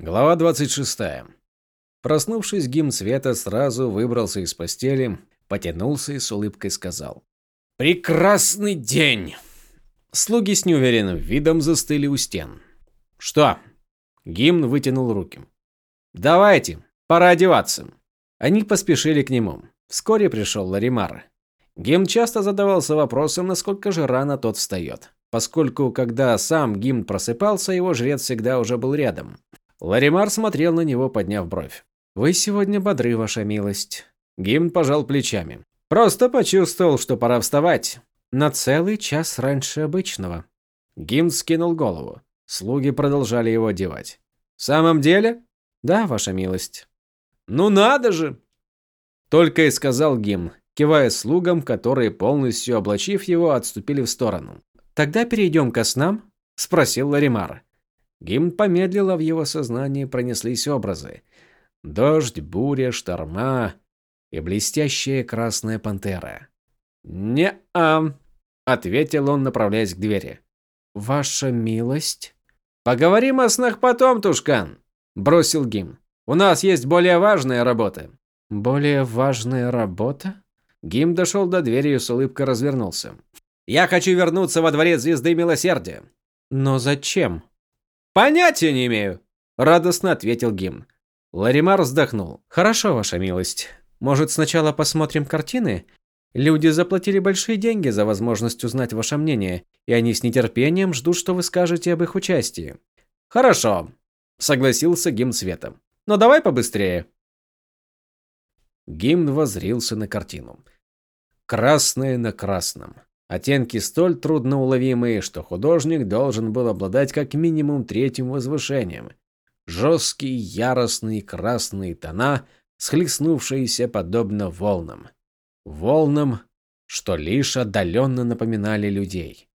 Глава 26. Проснувшись, гимн света сразу выбрался из постели, потянулся и с улыбкой сказал. «Прекрасный день!» Слуги с неуверенным видом застыли у стен. «Что?» Гимн вытянул руки. «Давайте, пора одеваться». Они поспешили к нему. Вскоре пришел Ларимар. Гимн часто задавался вопросом, насколько же рано тот встает, поскольку, когда сам Гимн просыпался, его жрец всегда уже был рядом. Ларимар смотрел на него, подняв бровь. «Вы сегодня бодры, ваша милость». Гимн пожал плечами. «Просто почувствовал, что пора вставать. На целый час раньше обычного». Гимн скинул голову. Слуги продолжали его одевать. «В самом деле?» «Да, ваша милость». «Ну надо же!» Только и сказал Гимн, кивая слугам, которые, полностью облачив его, отступили в сторону. «Тогда перейдем ко снам?» – спросил Ларимар. Гимн помедлил, а в его сознании пронеслись образы. Дождь, буря, шторма и блестящая красная пантера. «Не-а», — ответил он, направляясь к двери. «Ваша милость?» «Поговорим о снах потом, Тушкан», — бросил Гим. «У нас есть более важная работа». «Более важная работа?» Гим дошел до двери и с улыбкой развернулся. «Я хочу вернуться во дворец Звезды Милосердия». «Но зачем?» «Понятия не имею», – радостно ответил Гимн. Ларимар вздохнул. «Хорошо, ваша милость. Может, сначала посмотрим картины? Люди заплатили большие деньги за возможность узнать ваше мнение, и они с нетерпением ждут, что вы скажете об их участии». «Хорошо», – согласился Гимн Света. «Но давай побыстрее». Гимн возрился на картину. Красное на красном. Оттенки столь трудноуловимые, что художник должен был обладать как минимум третьим возвышением. Жесткие, яростные красные тона, схлестнувшиеся подобно волнам. Волнам, что лишь отдаленно напоминали людей.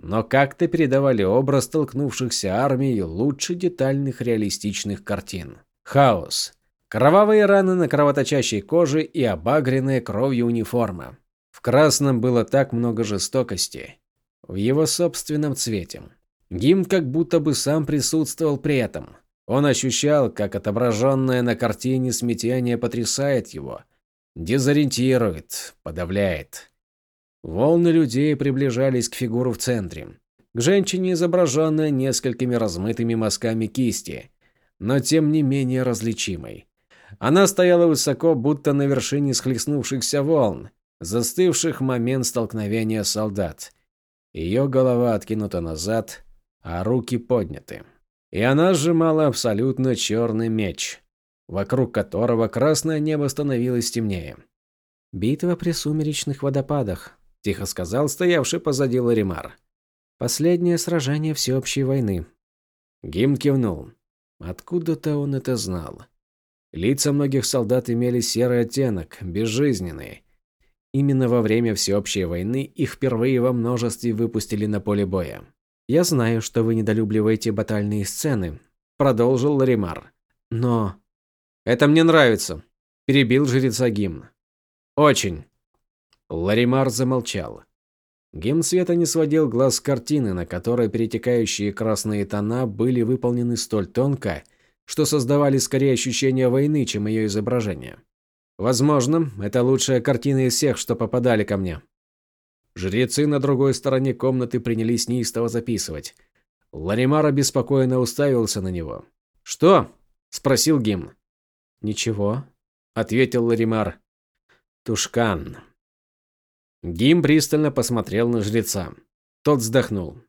Но как-то передавали образ столкнувшихся армий лучше детальных реалистичных картин. Хаос. Кровавые раны на кровоточащей коже и обагренная кровью униформа. В красном было так много жестокости. В его собственном цвете. Гимн как будто бы сам присутствовал при этом. Он ощущал, как отображенное на картине смятение потрясает его. Дезориентирует, подавляет. Волны людей приближались к фигуру в центре. К женщине, изображенной несколькими размытыми мазками кисти, но тем не менее различимой. Она стояла высоко, будто на вершине схлестнувшихся волн, застывших в момент столкновения солдат. Ее голова откинута назад, а руки подняты. И она сжимала абсолютно черный меч, вокруг которого красное небо становилось темнее. «Битва при сумеречных водопадах», – тихо сказал стоявший позади Ларимар. «Последнее сражение всеобщей войны». Гим кивнул. Откуда-то он это знал. Лица многих солдат имели серый оттенок, безжизненные, Именно во время всеобщей войны их впервые во множестве выпустили на поле боя. «Я знаю, что вы недолюбливаете батальные сцены», – продолжил Ларимар. «Но...» «Это мне нравится», – перебил жреца гимн. «Очень». Ларимар замолчал. Гимн света не сводил глаз с картины, на которой перетекающие красные тона были выполнены столь тонко, что создавали скорее ощущение войны, чем ее изображение. Возможно, это лучшая картина из всех, что попадали ко мне. Жрецы на другой стороне комнаты принялись неистово записывать. Ларимар обеспокоенно уставился на него. «Что?» – спросил Гим. «Ничего», – ответил Ларимар. «Тушкан». Гим пристально посмотрел на жреца. Тот вздохнул.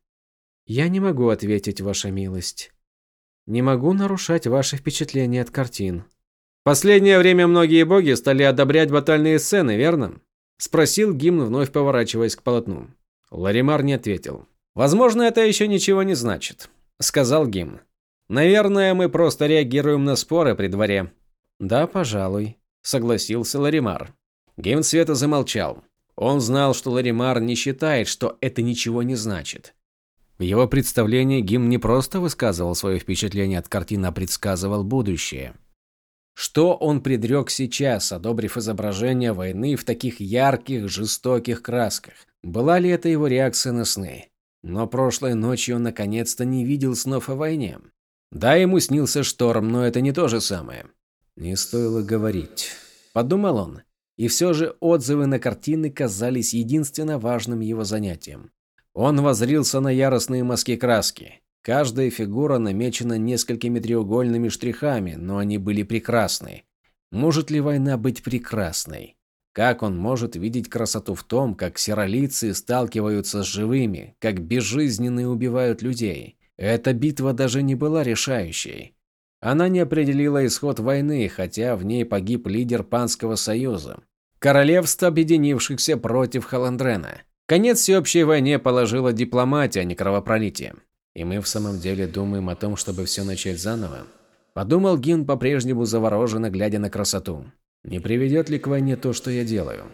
«Я не могу ответить, ваша милость. Не могу нарушать ваши впечатления от картин. Последнее время многие боги стали одобрять батальные сцены, верно? Спросил гимн, вновь поворачиваясь к полотну. Ларимар не ответил. Возможно, это еще ничего не значит, сказал гимн. Наверное, мы просто реагируем на споры при дворе. Да, пожалуй, согласился Ларимар. Гимн Света замолчал. Он знал, что Ларимар не считает, что это ничего не значит. В его представлении гимн не просто высказывал свое впечатление от картины, а предсказывал будущее. Что он предрек сейчас, одобрив изображение войны в таких ярких, жестоких красках? Была ли это его реакция на сны? Но прошлой ночью он наконец-то не видел снов о войне. Да, ему снился шторм, но это не то же самое. Не стоило говорить. Подумал он. И все же отзывы на картины казались единственно важным его занятием. Он возрился на яростные мазки краски. Каждая фигура намечена несколькими треугольными штрихами, но они были прекрасны. Может ли война быть прекрасной? Как он может видеть красоту в том, как сиролицы сталкиваются с живыми, как безжизненные убивают людей? Эта битва даже не была решающей. Она не определила исход войны, хотя в ней погиб лидер Панского союза. Королевство, объединившихся против Халандрена. Конец всеобщей войне положила дипломатия, а не кровопролитие. И мы в самом деле думаем о том, чтобы все начать заново. Подумал Гин, по-прежнему завороженно глядя на красоту. Не приведет ли к войне то, что я делаю?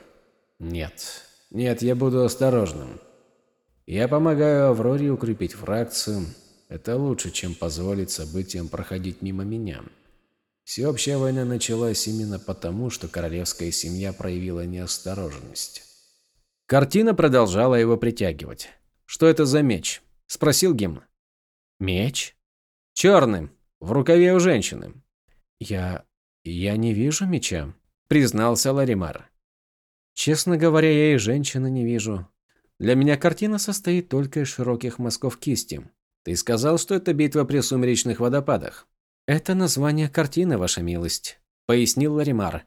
Нет. Нет, я буду осторожным. Я помогаю Авроре укрепить фракцию, это лучше, чем позволить событиям проходить мимо меня. Всеобщая война началась именно потому, что королевская семья проявила неосторожность. Картина продолжала его притягивать. «Что это за меч?» – спросил Гимн. «Меч?» «Черный, в рукаве у женщины». «Я... я не вижу меча», – признался Ларимар. «Честно говоря, я и женщины не вижу. Для меня картина состоит только из широких мазков кисти. Ты сказал, что это битва при сумеречных водопадах. Это название картины, ваша милость, пояснил Ларимар.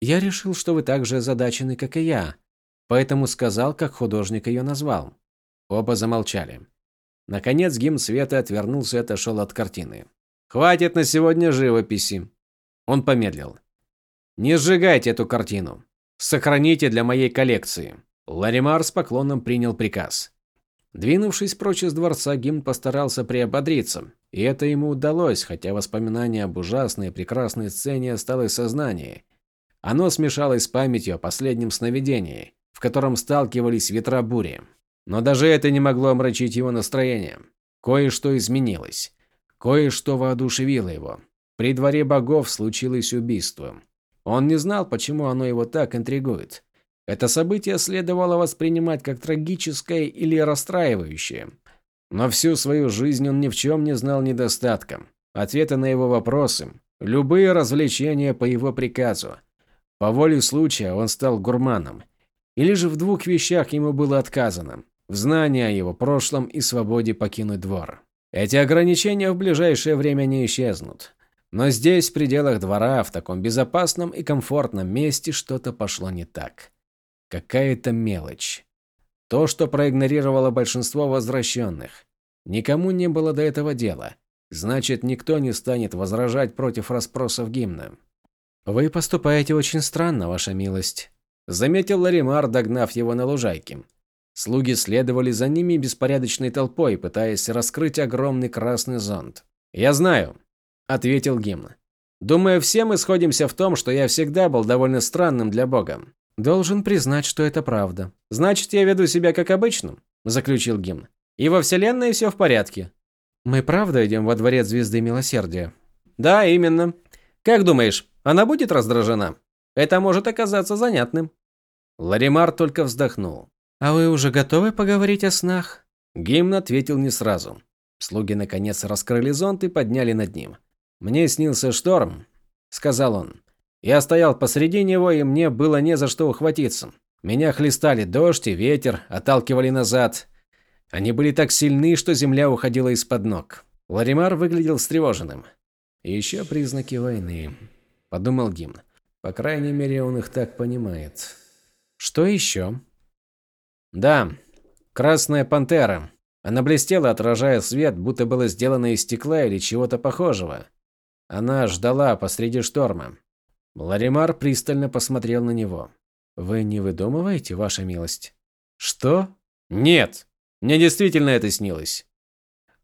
Я решил, что вы так же озадачены, как и я, поэтому сказал, как художник ее назвал. Оба замолчали. Наконец гимн света отвернулся и отошел от картины. «Хватит на сегодня живописи!» Он помедлил. «Не сжигайте эту картину. Сохраните для моей коллекции». Ларимар с поклоном принял приказ. Двинувшись прочь из дворца, Гимн постарался приободриться, и это ему удалось, хотя воспоминание об ужасной и прекрасной сцене осталось в сознании. Оно смешалось с памятью о последнем сновидении, в котором сталкивались ветра бури. Но даже это не могло омрачить его настроение. Кое-что изменилось. Кое-что воодушевило его. При дворе богов случилось убийство. Он не знал, почему оно его так интригует. Это событие следовало воспринимать как трагическое или расстраивающее. Но всю свою жизнь он ни в чем не знал недостатка. Ответы на его вопросы, любые развлечения по его приказу. По воле случая он стал гурманом. Или же в двух вещах ему было отказано. В знании о его прошлом и свободе покинуть двор. Эти ограничения в ближайшее время не исчезнут. Но здесь, в пределах двора, в таком безопасном и комфортном месте, что-то пошло не так. Какая-то мелочь. То, что проигнорировало большинство возвращенных. Никому не было до этого дела. Значит, никто не станет возражать против расспросов гимна. «Вы поступаете очень странно, ваша милость», – заметил Ларимар, догнав его на лужайке. Слуги следовали за ними беспорядочной толпой, пытаясь раскрыть огромный красный зонт. «Я знаю», – ответил гимн. «Думаю, все мы сходимся в том, что я всегда был довольно странным для Бога. Должен признать, что это правда. Значит, я веду себя как обычно, заключил гимн. И во вселенной все в порядке. Мы правда идем во дворец звезды милосердия? Да, именно. Как думаешь, она будет раздражена? Это может оказаться занятным. Ларимар только вздохнул. А вы уже готовы поговорить о снах? Гимн ответил не сразу. Слуги наконец раскрыли зонт и подняли над ним. Мне снился шторм, сказал он. Я стоял посреди него, и мне было не за что ухватиться. Меня хлестали дождь и ветер, отталкивали назад. Они были так сильны, что земля уходила из-под ног. Ларимар выглядел встревоженным. еще признаки войны, подумал Гимн. По крайней мере, он их так понимает. Что еще? Да, красная пантера. Она блестела, отражая свет, будто было сделано из стекла или чего-то похожего. Она ждала посреди шторма. Ларимар пристально посмотрел на него. «Вы не выдумываете, ваша милость?» «Что?» «Нет! Мне действительно это снилось!»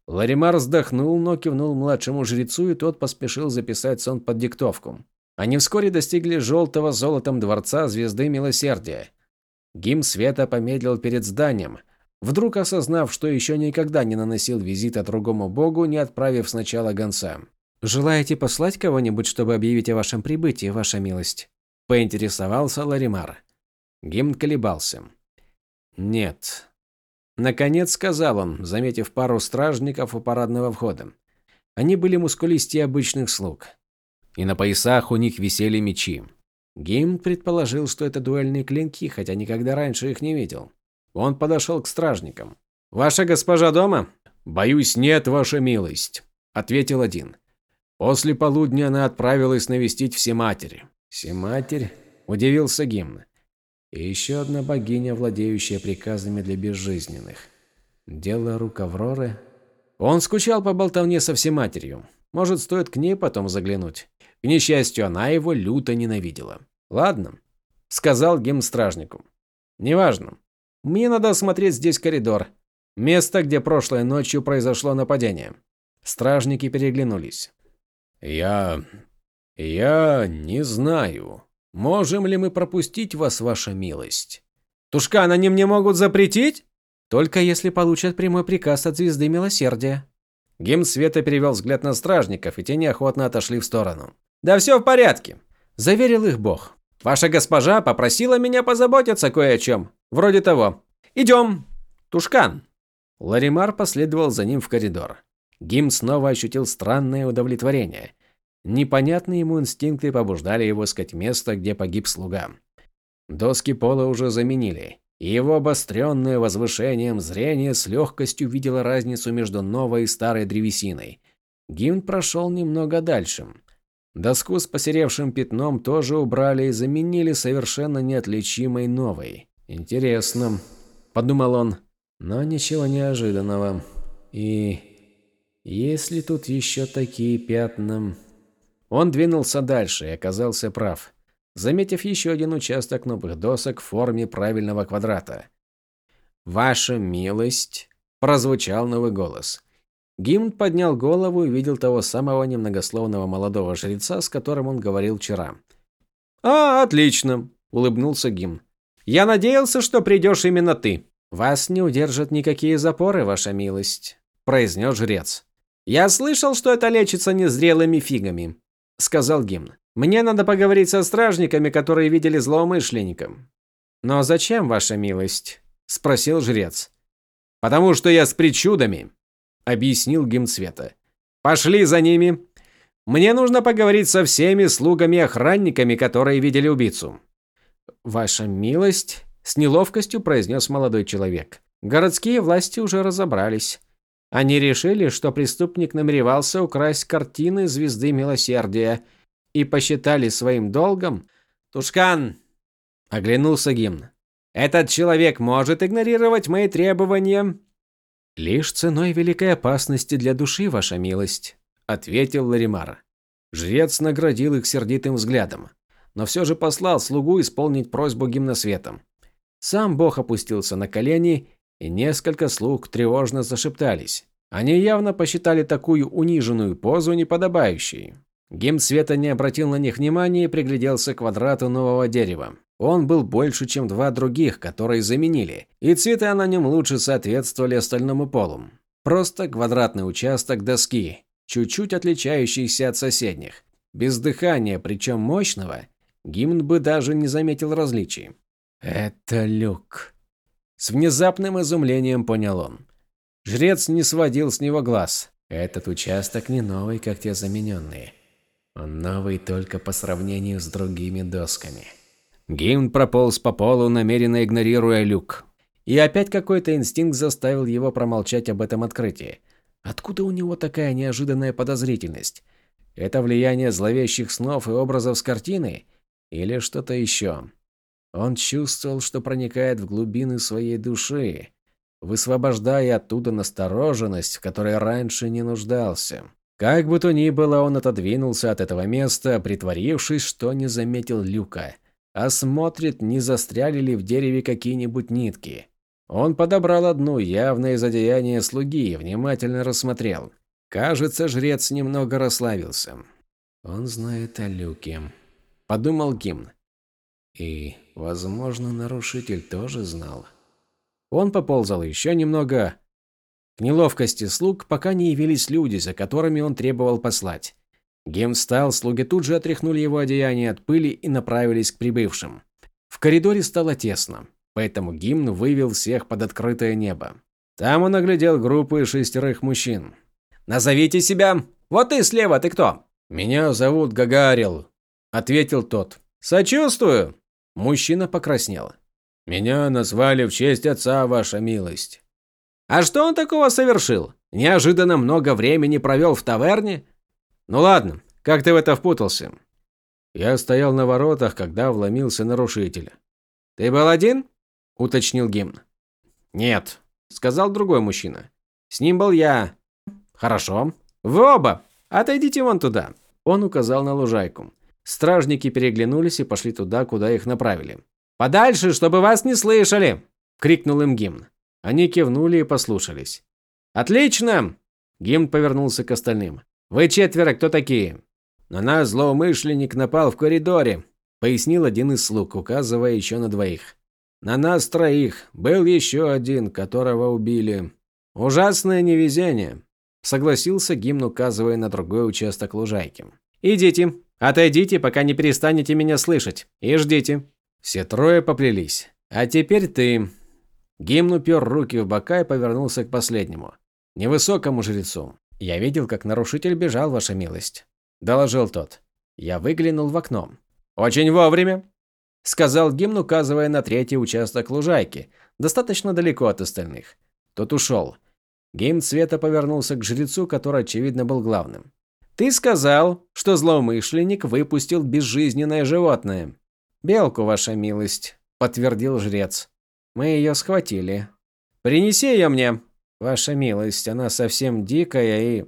Ларимар вздохнул, но кивнул младшему жрецу, и тот поспешил записать сон под диктовку. Они вскоре достигли желтого золотом дворца Звезды Милосердия. Гим Света помедлил перед зданием, вдруг осознав, что еще никогда не наносил визита другому богу, не отправив сначала гонца. «Желаете послать кого-нибудь, чтобы объявить о вашем прибытии, ваша милость?» – поинтересовался Ларимар. Гимн колебался. «Нет». Наконец сказал он, заметив пару стражников у парадного входа. Они были мускулистее обычных слуг. И на поясах у них висели мечи. Гейм предположил, что это дуэльные клинки, хотя никогда раньше их не видел. Он подошел к стражникам. «Ваша госпожа дома?» «Боюсь, нет, ваша милость», – ответил один. После полудня она отправилась навестить Всематери. «Всематерь?» – удивился Гимн. «И еще одна богиня, владеющая приказами для безжизненных. Дело рук Авроры?» Он скучал по болтовне со Всематерью. Может, стоит к ней потом заглянуть. К несчастью, она его люто ненавидела. «Ладно», – сказал Гимн стражнику. «Неважно. Мне надо осмотреть здесь коридор. Место, где прошлой ночью произошло нападение». Стражники переглянулись. «Я... я не знаю. Можем ли мы пропустить вас, ваша милость?» «Тушкан, они мне могут запретить?» «Только если получат прямой приказ от Звезды Милосердия». Гимн Света перевел взгляд на стражников, и те неохотно отошли в сторону. «Да все в порядке», – заверил их бог. «Ваша госпожа попросила меня позаботиться кое о чем. Вроде того. Идем, Тушкан». Ларимар последовал за ним в коридор. Гим снова ощутил странное удовлетворение. Непонятные ему инстинкты побуждали его искать место, где погиб слуга. Доски пола уже заменили, и его обостренное возвышением зрение с легкостью видело разницу между новой и старой древесиной. Гимн прошел немного дальше. Доску с посеревшим пятном тоже убрали и заменили совершенно неотличимой новой. «Интересно», – подумал он, – «но ничего неожиданного. И есть ли тут еще такие пятна? Он двинулся дальше и оказался прав, заметив еще один участок новых досок в форме правильного квадрата. «Ваша милость!» – прозвучал новый голос. Гимн поднял голову и видел того самого немногословного молодого жреца, с которым он говорил вчера. «А, отлично!» – улыбнулся Гимн. «Я надеялся, что придешь именно ты. Вас не удержат никакие запоры, ваша милость», – произнес жрец. «Я слышал, что это лечится незрелыми фигами», – сказал Гимн. «Мне надо поговорить со стражниками, которые видели злоумышленника». «Но зачем, ваша милость?» – спросил жрец. «Потому что я с причудами», – объяснил Гимн Света. «Пошли за ними. Мне нужно поговорить со всеми слугами и охранниками, которые видели убийцу». «Ваша милость», – с неловкостью произнес молодой человек. «Городские власти уже разобрались. Они решили, что преступник намеревался украсть картины Звезды Милосердия и посчитали своим долгом... «Тушкан!» – оглянулся гимн. «Этот человек может игнорировать мои требования?» «Лишь ценой великой опасности для души, ваша милость», – ответил Ларимар. Жрец наградил их сердитым взглядом, но все же послал слугу исполнить просьбу гимносветом. Сам бог опустился на колени и несколько слуг тревожно зашептались. Они явно посчитали такую униженную позу неподобающей. Гимн Света не обратил на них внимания и пригляделся к квадрату нового дерева. Он был больше, чем два других, которые заменили, и цвета на нем лучше соответствовали остальному полу. Просто квадратный участок доски, чуть-чуть отличающийся от соседних. Без дыхания, причем мощного, гимн бы даже не заметил различий. «Это люк», с внезапным изумлением понял он. Жрец не сводил с него глаз. Этот участок не новый, как те замененные. Он новый только по сравнению с другими досками. Гимн прополз по полу, намеренно игнорируя люк. И опять какой-то инстинкт заставил его промолчать об этом открытии. Откуда у него такая неожиданная подозрительность? Это влияние зловещих снов и образов с картины? Или что-то еще? Он чувствовал, что проникает в глубины своей души, высвобождая оттуда настороженность, в которой раньше не нуждался. Как бы то ни было, он отодвинулся от этого места, притворившись, что не заметил люка, а смотрит, не застряли ли в дереве какие-нибудь нитки. Он подобрал одну, явное из одеяния слуги, и внимательно рассмотрел. Кажется, жрец немного расслабился. «Он знает о люке», – подумал Гимн. И, возможно, нарушитель тоже знал. Он поползал еще немного, к неловкости слуг, пока не явились люди, за которыми он требовал послать. Гем встал, слуги тут же отряхнули его одеяние от пыли и направились к прибывшим. В коридоре стало тесно, поэтому гимн вывел всех под открытое небо. Там он оглядел группу из шестерых мужчин. «Назовите себя!» Вот ты слева, ты кто?» «Меня зовут Гагарил», – ответил тот. «Сочувствую». Мужчина покраснел. «Меня назвали в честь отца, ваша милость». «А что он такого совершил? Неожиданно много времени провел в таверне?» «Ну ладно, как ты в это впутался?» Я стоял на воротах, когда вломился нарушитель. «Ты был один?» – уточнил гимн. «Нет», – сказал другой мужчина. «С ним был я». «Хорошо. Вы оба. Отойдите вон туда». Он указал на лужайку. Стражники переглянулись и пошли туда, куда их направили. «Подальше, чтобы вас не слышали!» – крикнул им гимн. Они кивнули и послушались. «Отлично!» – гимн повернулся к остальным. «Вы четверо кто такие?» «На нас злоумышленник напал в коридоре», – пояснил один из слуг, указывая еще на двоих. «На нас троих. Был еще один, которого убили. Ужасное невезение», – согласился гимн, указывая на другой участок лужайки. «Идите, отойдите, пока не перестанете меня слышать, и ждите». Все трое поплелись. «А теперь ты». Гимн упер руки в бока и повернулся к последнему, невысокому жрецу. «Я видел, как нарушитель бежал, ваша милость. – доложил тот. Я выглянул в окно. «Очень вовремя», – сказал гимн, указывая на третий участок лужайки, достаточно далеко от остальных. Тот ушел. Гимн Света повернулся к жрецу, который, очевидно, был главным. «Ты сказал, что злоумышленник выпустил безжизненное животное». «Белку, ваша милость», – подтвердил жрец. «Мы ее схватили». «Принеси ее мне». «Ваша милость, она совсем дикая и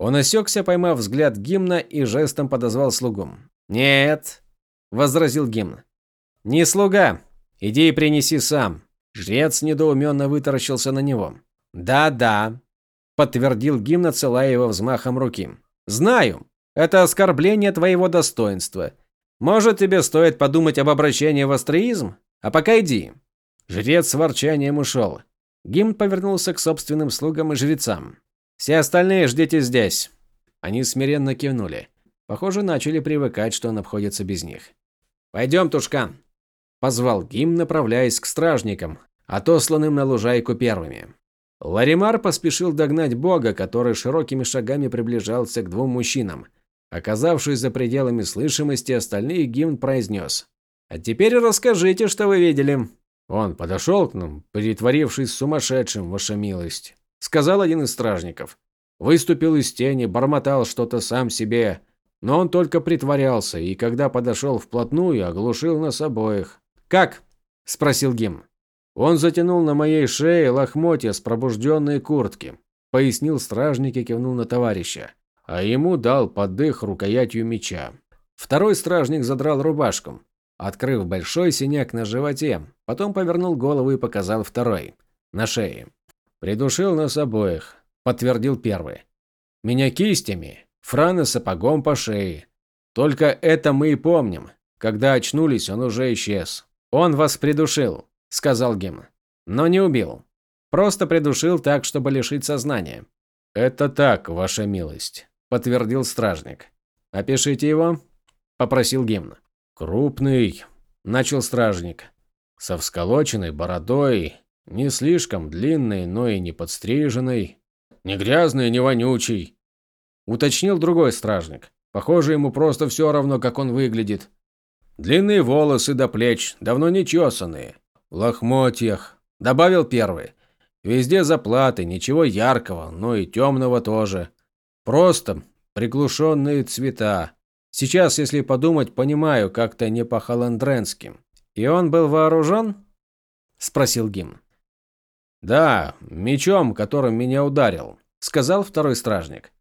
он осекся, поймав взгляд гимна и жестом подозвал слугу. «Нет», – возразил гимн. «Не слуга. Иди и принеси сам». Жрец недоуменно вытаращился на него. «Да-да», – подтвердил гимн, отсылая его взмахом руки. «Знаю. Это оскорбление твоего достоинства. Может, тебе стоит подумать об обращении в астроизм? А пока иди». Жрец с ворчанием ушел. Гимн повернулся к собственным слугам и жрецам. Все остальные ждите здесь. Они смиренно кивнули. Похоже, начали привыкать, что он обходится без них. Пойдем, Тушкан, позвал Гим, направляясь к стражникам, отосланным на лужайку первыми. Ларимар поспешил догнать бога, который широкими шагами приближался к двум мужчинам. Оказавшись за пределами слышимости, остальных Гимн произнес. «А теперь расскажите, что вы видели». Он подошел к нам, притворившись сумасшедшим, ваша милость сказал один из стражников. Выступил из тени, бормотал что-то сам себе, но он только притворялся, и когда подошел вплотную, оглушил нас обоих. «Как?» – спросил Гим. «Он затянул на моей шее лохмотья с пробужденной куртки», – пояснил стражник и кивнул на товарища, а ему дал подых рукоятью меча. Второй стражник задрал рубашку, открыв большой синяк на животе, потом повернул голову и показал второй, на шее. «Придушил нас обоих», – подтвердил первый. «Меня кистями, Франа сапогом по шее. Только это мы и помним. Когда очнулись, он уже исчез. Он вас придушил», – сказал Гим. «Но не убил. Просто придушил так, чтобы лишить сознания». «Это так, ваша милость», – подтвердил стражник. «Опишите его», – попросил Гимн. «Крупный», – начал стражник. «Со всколоченной бородой, не слишком длинный, но и не подстриженный. Не грязный, не вонючий. Уточнил другой стражник. Похоже, ему просто все равно, как он выглядит. Длинные волосы до плеч, давно не чесанные. В лохмотьях. Добавил первый. Везде заплаты, ничего яркого, но и темного тоже. Просто приглушенные цвета. Сейчас, если подумать, понимаю, как-то не по-холандренски. И он был вооружен? Спросил Гим. «Да, мечом, которым меня ударил», – сказал второй стражник.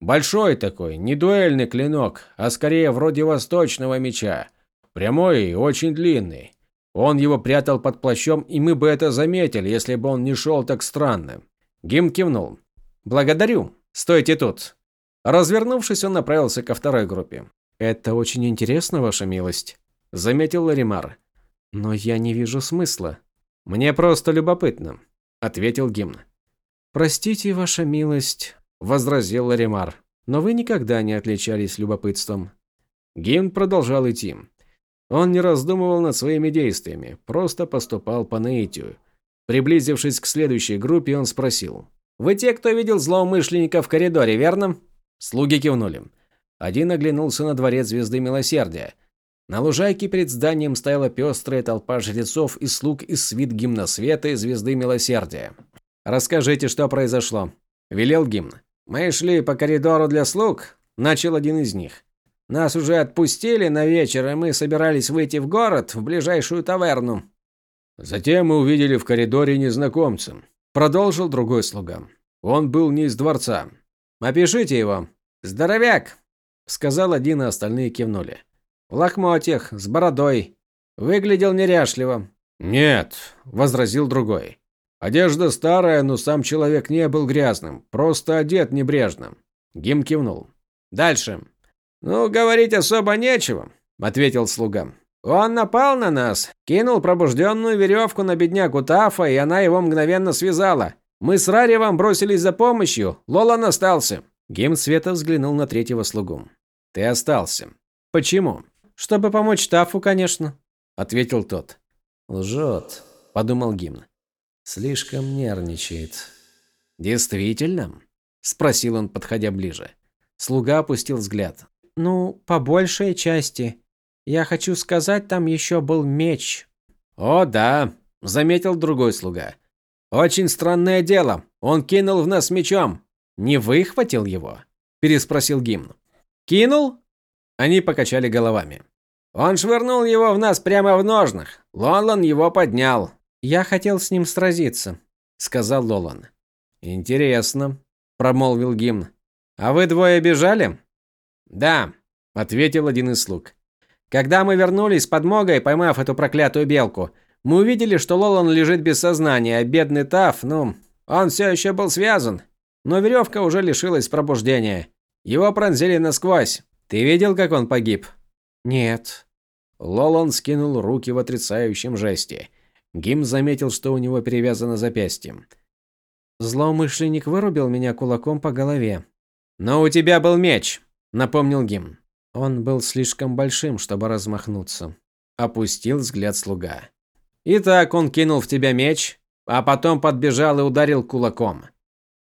«Большой такой, не дуэльный клинок, а скорее вроде восточного меча. Прямой и очень длинный. Он его прятал под плащом, и мы бы это заметили, если бы он не шел так странно». Гим кивнул. «Благодарю. Стойте тут». Развернувшись, он направился ко второй группе. «Это очень интересно, ваша милость», – заметил Ларимар. «Но я не вижу смысла. Мне просто любопытно ответил гимн. Простите, ваша милость, возразил Ларимар, но вы никогда не отличались любопытством. Гимн продолжал идти. Он не раздумывал над своими действиями, просто поступал по наитию. Приблизившись к следующей группе, он спросил: "Вы те, кто видел злоумышленника в коридоре, верно?" Слуги кивнули. Один оглянулся на дворец Звезды Милосердия. На лужайке перед зданием стояла пестрая толпа жрецов и слуг из свит гимна света и Звезды Милосердия. «Расскажите, что произошло», – велел гимн. «Мы шли по коридору для слуг», – начал один из них. «Нас уже отпустили на вечер, и мы собирались выйти в город, в ближайшую таверну». Затем мы увидели в коридоре незнакомца. Продолжил другой слуга. Он был не из дворца. «Опишите его». «Здоровяк», – сказал один, а остальные кивнули. «В лохмотьях, с бородой. Выглядел неряшливо». «Нет», – возразил другой. «Одежда старая, но сам человек не был грязным, просто одет небрежно». Гим кивнул. «Дальше». «Ну, говорить особо нечего», – ответил слуга. «Он напал на нас, кинул пробужденную веревку на беднягу Тафа, и она его мгновенно связала. Мы с Раревом бросились за помощью, Лолан остался». Гим Света взглянул на третьего слугу. «Ты остался. Почему?» «Чтобы помочь Тафу, конечно», – ответил тот. «Лжет», – подумал Гимн. «Слишком нервничает». «Действительно?» – спросил он, подходя ближе. Слуга опустил взгляд. «Ну, по большей части. Я хочу сказать, там еще был меч». «О, да», – заметил другой слуга. «Очень странное дело. Он кинул в нас мечом. Не выхватил его?» – переспросил Гимн. «Кинул?» Они покачали головами. «Он швырнул его в нас прямо в ножнах. Лолан его поднял». «Я хотел с ним сразиться», – сказал Лолан. «Интересно», – промолвил Гимн. «А вы двое бежали?» «Да», – ответил один из слуг. «Когда мы вернулись с подмогой, поймав эту проклятую белку, мы увидели, что Лолан лежит без сознания, а бедный Таф, ну, он все еще был связан. Но веревка уже лишилась пробуждения. Его пронзили насквозь. Ты видел, как он погиб? Нет. Лолан скинул руки в отрицающем жесте. Гим заметил, что у него перевязано запястье. Злоумышленник вырубил меня кулаком по голове. Но у тебя был меч, напомнил Гим. Он был слишком большим, чтобы размахнуться. Опустил взгляд слуга. Итак, он кинул в тебя меч, а потом подбежал и ударил кулаком.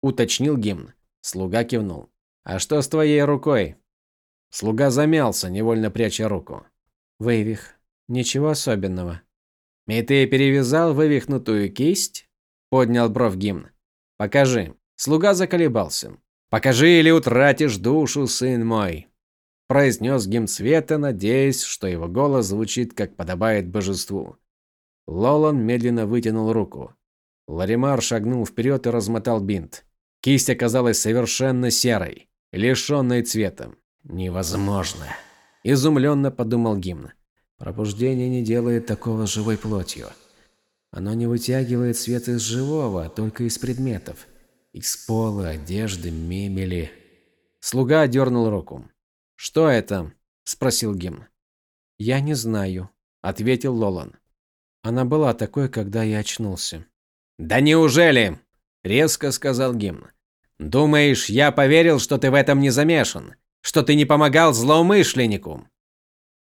Уточнил гимн. Слуга кивнул. А что с твоей рукой? Слуга замялся, невольно пряча руку. Вывих. Ничего особенного. И ты перевязал вывихнутую кисть? Поднял бровь гимн. Покажи. Слуга заколебался. Покажи или утратишь душу, сын мой. Произнес гимн света, надеясь, что его голос звучит, как подобает божеству. Лолан медленно вытянул руку. Ларимар шагнул вперед и размотал бинт. Кисть оказалась совершенно серой, лишенной цвета. «Невозможно!» – изумленно подумал Гимн. «Пробуждение не делает такого живой плотью. Оно не вытягивает свет из живого, только из предметов. Из пола, одежды, мебели». Слуга дернул руку. «Что это?» – спросил Гимн. «Я не знаю», – ответил Лолан. Она была такой, когда я очнулся. «Да неужели?» – резко сказал Гимн. «Думаешь, я поверил, что ты в этом не замешан? Что ты не помогал злоумышленнику?»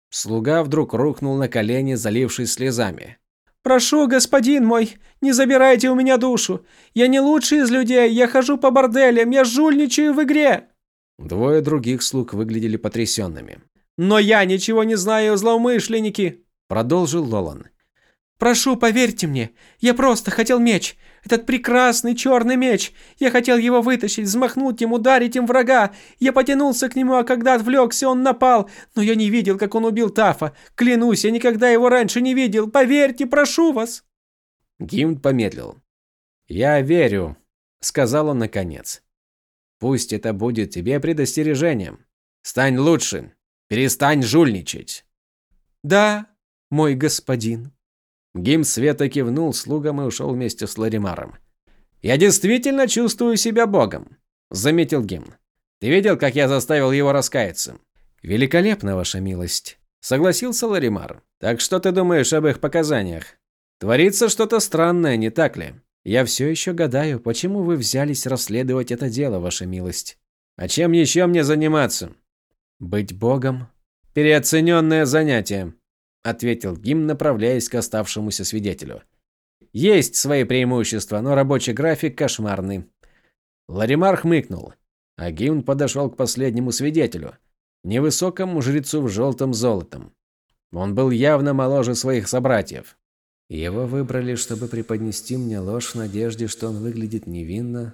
Слуга вдруг рухнул на колени, залившись слезами. «Прошу, господин мой, не забирайте у меня душу. Я не лучший из людей, я хожу по борделям, я жульничаю в игре». Двое других слуг выглядели потрясенными. «Но я ничего не знаю о злоумышленнике», – продолжил Лолан. Прошу, поверьте мне, я просто хотел меч. Этот прекрасный черный меч. Я хотел его вытащить, взмахнуть им, ударить им врага. Я потянулся к нему, а когда отвлекся, он напал. Но я не видел, как он убил Тафа. Клянусь, я никогда его раньше не видел. Поверьте, прошу вас. Гимн помедлил. «Я верю», — сказал он наконец. «Пусть это будет тебе предостережением. Стань лучше. Перестань жульничать». «Да, мой господин». Гим Света кивнул слугам и ушел вместе с Ларимаром. «Я действительно чувствую себя богом», – заметил Гим. «Ты видел, как я заставил его раскаяться?» «Великолепно, ваша милость», – согласился Ларимар. «Так что ты думаешь об их показаниях? Творится что-то странное, не так ли? Я все еще гадаю, почему вы взялись расследовать это дело, ваша милость. А чем еще мне заниматься?» «Быть богом?» «Переоцененное занятие», ответил Гим, направляясь к оставшемуся свидетелю. Есть свои преимущества, но рабочий график кошмарный. Ларимар хмыкнул. а Гимн подошел к последнему свидетелю, невысокому жрецу в желтом золотом. Он был явно моложе своих собратьев. Его выбрали, чтобы преподнести мне ложь в надежде, что он выглядит невинно.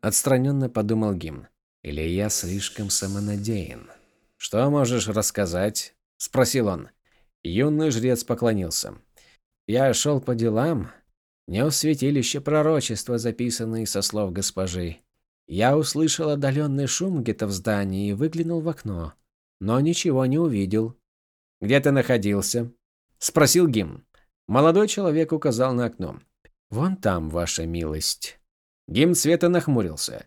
Отстраненно подумал Гимн. Или я слишком самонадеян? Что можешь рассказать? Спросил он. Юный жрец поклонился. Я шел по делам. Не в святилище пророчества, записанные со слов госпожи. Я услышал отдаленный шум где-то в здании и выглянул в окно, но ничего не увидел. «Где ты находился?» – спросил Гим. Молодой человек указал на окно. «Вон там, ваша милость». Гим Света нахмурился.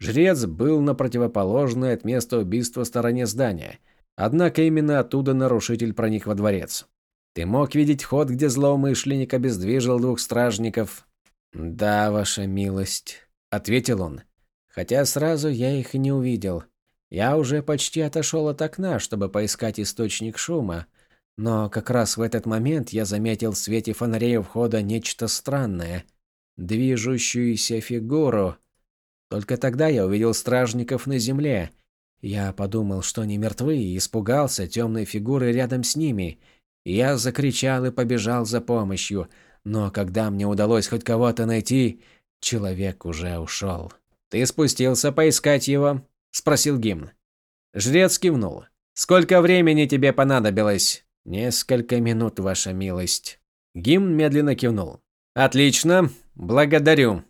Жрец был на противоположной от места убийства стороне здания, однако именно оттуда нарушитель проник во дворец. «Ты мог видеть ход, где злоумышленник обездвижил двух стражников?» «Да, ваша милость», — ответил он. «Хотя сразу я их и не увидел. Я уже почти отошел от окна, чтобы поискать источник шума, но как раз в этот момент я заметил в свете фонарей у входа нечто странное. Движущуюся фигуру. Только тогда я увидел стражников на земле. Я подумал, что они мертвы, и испугался темной фигуры рядом с ними. Я закричал и побежал за помощью, но когда мне удалось хоть кого-то найти, человек уже ушел. «Ты спустился поискать его?» – спросил Гимн. Жрец кивнул. «Сколько времени тебе понадобилось?» «Несколько минут, ваша милость». Гимн медленно кивнул. «Отлично. Благодарю».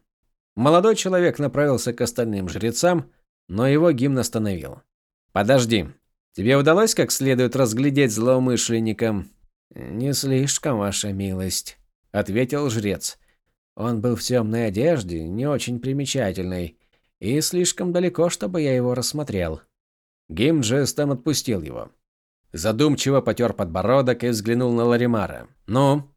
Молодой человек направился к остальным жрецам, но его гимн остановил. «Подожди. Тебе удалось как следует разглядеть злоумышленника?» «Не слишком, ваша милость», — ответил жрец. «Он был в темной одежде, не очень примечательной, и слишком далеко, чтобы я его рассмотрел». Гимн жестом отпустил его. Задумчиво потер подбородок и взглянул на Ларимара. «Ну?»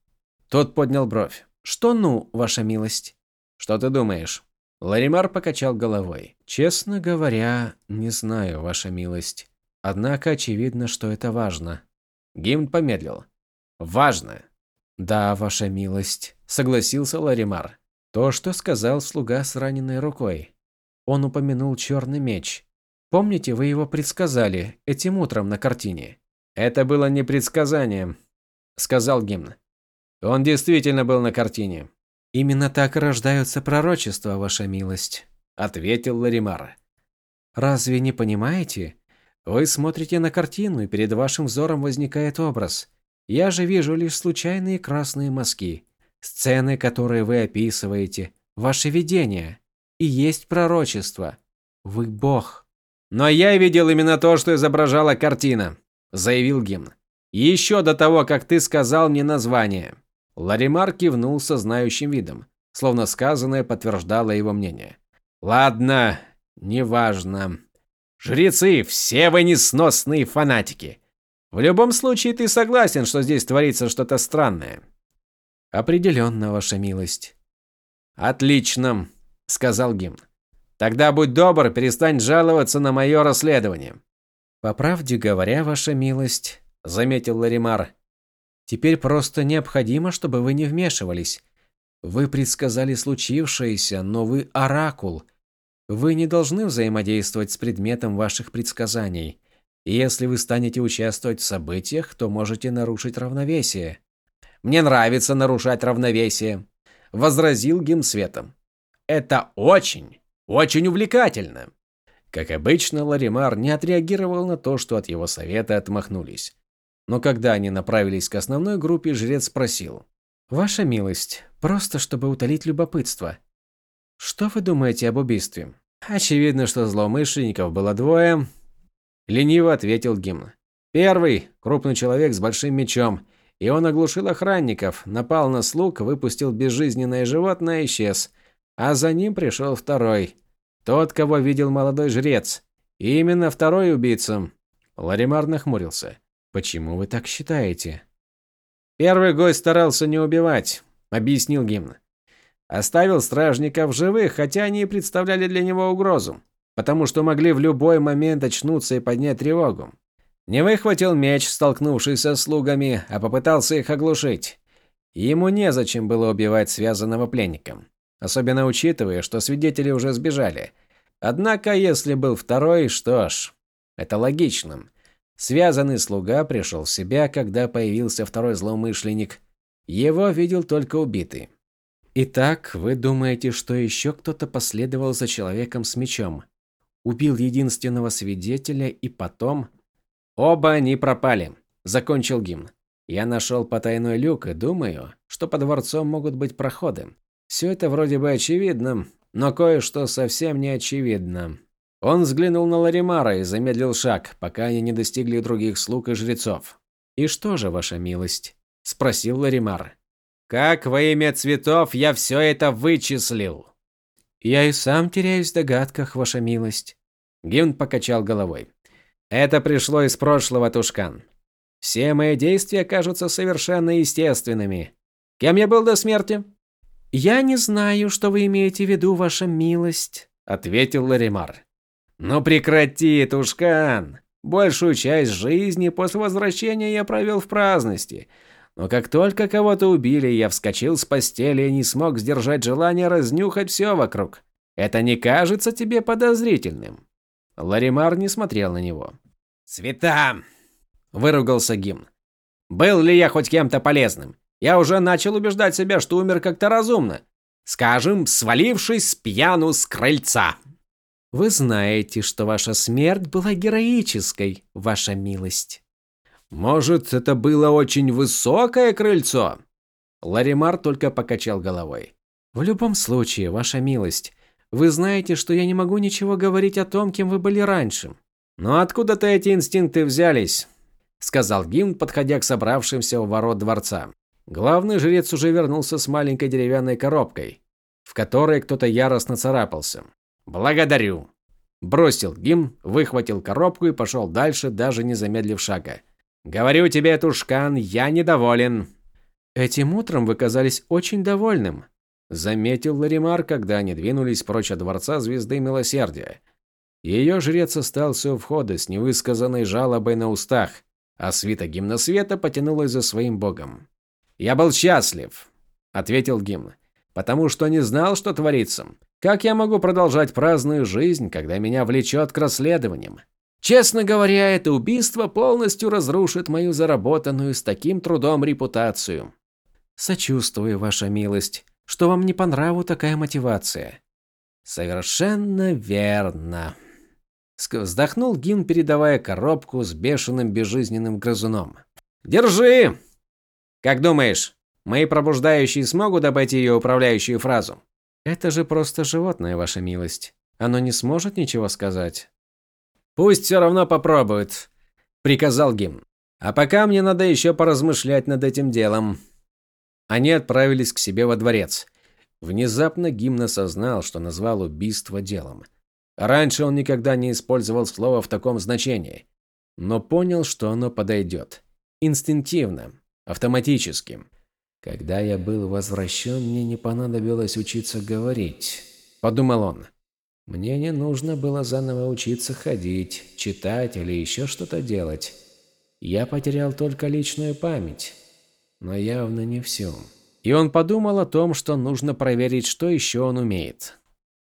Тот поднял бровь. «Что ну, ваша милость?» «Что ты думаешь?» Ларимар покачал головой. «Честно говоря, не знаю, ваша милость. Однако очевидно, что это важно». Гимн помедлил. «Важно». «Да, ваша милость», — согласился Ларимар. «То, что сказал слуга с раненой рукой. Он упомянул черный меч. Помните, вы его предсказали этим утром на картине?» «Это было не предсказание», — сказал Гимн. «Он действительно был на картине. «Именно так рождаются пророчества, ваша милость», – ответил Ларимар. «Разве не понимаете? Вы смотрите на картину, и перед вашим взором возникает образ. Я же вижу лишь случайные красные мазки, сцены, которые вы описываете, ваши видения. И есть пророчество. Вы бог». «Но я видел именно то, что изображала картина», – заявил Гимн. «Еще до того, как ты сказал мне название». Ларимар кивнул со знающим видом, словно сказанное подтверждало его мнение. «Ладно, неважно. Жрецы, все вы несносные фанатики. В любом случае, ты согласен, что здесь творится что-то странное?» «Определенно, ваша милость». «Отлично», — сказал Гимн. «Тогда будь добр, перестань жаловаться на мое расследование». «По правде говоря, ваша милость», — заметил Ларимар, Теперь просто необходимо, чтобы вы не вмешивались. Вы предсказали случившееся, но вы оракул. Вы не должны взаимодействовать с предметом ваших предсказаний. И если вы станете участвовать в событиях, то можете нарушить равновесие. Мне нравится нарушать равновесие, возразил Гимсветом. Это очень, очень увлекательно. Как обычно, Ларимар не отреагировал на то, что от его совета отмахнулись. Но когда они направились к основной группе, жрец спросил. «Ваша милость, просто чтобы утолить любопытство. Что вы думаете об убийстве?» «Очевидно, что злоумышленников было двое», – лениво ответил Гимн. «Первый – крупный человек с большим мечом, и он оглушил охранников, напал на слуг, выпустил безжизненное животное и исчез. А за ним пришел второй. Тот, кого видел молодой жрец. И именно второй убийцам». Ларимар нахмурился. Почему вы так считаете? Первый гость старался не убивать, объяснил Гимн. Оставил стражников живых, хотя они и представляли для него угрозу, потому что могли в любой момент очнуться и поднять тревогу. Не выхватил меч, столкнувшись со слугами, а попытался их оглушить. Ему незачем было убивать связанного пленника, особенно учитывая, что свидетели уже сбежали. Однако, если был второй, что ж, это логично. Связанный слуга пришел в себя, когда появился второй злоумышленник. Его видел только убитый. Итак, вы думаете, что еще кто-то последовал за человеком с мечом? Убил единственного свидетеля и потом... Оба они пропали. Закончил гимн. Я нашел потайной люк и думаю, что под дворцом могут быть проходы. Все это вроде бы очевидно, но кое-что совсем не очевидно. Он взглянул на Ларимара и замедлил шаг, пока они не достигли других слуг и жрецов. «И что же, ваша милость?» – спросил Ларимар. «Как во имя цветов я все это вычислил?» «Я и сам теряюсь в догадках, ваша милость». Гимн покачал головой. «Это пришло из прошлого, Тушкан. Все мои действия кажутся совершенно естественными. Кем я был до смерти? Я не знаю, что вы имеете в виду, ваша милость, ответил Ларимар. Ну прекрати, Тушкан. Большую часть жизни после возвращения я провел в праздности. Но как только кого-то убили, я вскочил с постели и не смог сдержать желание разнюхать все вокруг. Это не кажется тебе подозрительным? Ларимар не смотрел на него. «Цвета!» выругался Гимн. Был ли я хоть кем-то полезным? Я уже начал убеждать себя, что умер как-то разумно. Скажем, свалившись с пьяну с крыльца. Вы знаете, что ваша смерть была героической, ваша милость. Может, это было очень высокое крыльцо? Ларимар только покачал головой. В любом случае, ваша милость, вы знаете, что я не могу ничего говорить о том, кем вы были раньше. Но откуда-то эти инстинкты взялись? – сказал Гимн, подходя к собравшимся у ворот дворца. Главный жрец уже вернулся с маленькой деревянной коробкой, в которой кто-то яростно царапался. «Благодарю!» Бросил Гимн, выхватил коробку и пошел дальше, даже не замедлив шага. «Говорю тебе, Тушкан, я недоволен!» «Этим утром вы казались очень довольным», – заметил Ларимар, когда они двинулись прочь от дворца Звезды Милосердия. Ее жрец остался у входа с невысказанной жалобой на устах – а свита гимна света потянулась за своим богом. «Я был счастлив», – ответил гимн, – «потому что не знал, что творится. Как я могу продолжать праздную жизнь, когда меня влечет к расследованиям? Честно говоря, это убийство полностью разрушит мою заработанную с таким трудом репутацию». «Сочувствую, ваша милость, что вам не по нраву такая мотивация». «Совершенно верно», Вздохнул Гин, передавая коробку с бешеным безжизненным грызуном. «Держи!» «Как думаешь, мои пробуждающие смогут обойти ее управляющую фразу?» «Это же просто животное, ваша милость. Оно не сможет ничего сказать». «Пусть все равно попробует», – приказал Гим. «А пока мне надо еще поразмышлять над этим делом». Они отправились к себе во дворец. Внезапно Гимн осознал, что назвал убийство делом – Раньше он никогда не использовал слово в таком значении, но понял, что оно подойдет. Инстинктивно, автоматически. Когда я был возвращен, мне не понадобилось учиться говорить, подумал он. Мне не нужно было заново учиться ходить, читать или еще что-то делать. Я потерял только личную память, но явно не всю. И он подумал о том, что нужно проверить, что еще он умеет.